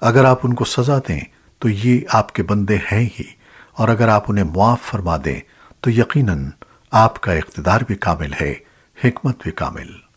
اگر آپ ان کو سزا دیں، تو یہ آپ کے بندے ہیں ہی۔ اور اگر آپ انہیں معاف فرما دیں، تو یقیناً آپ کا اقتدار بھی کامل ہے، حکمت بھی کامل۔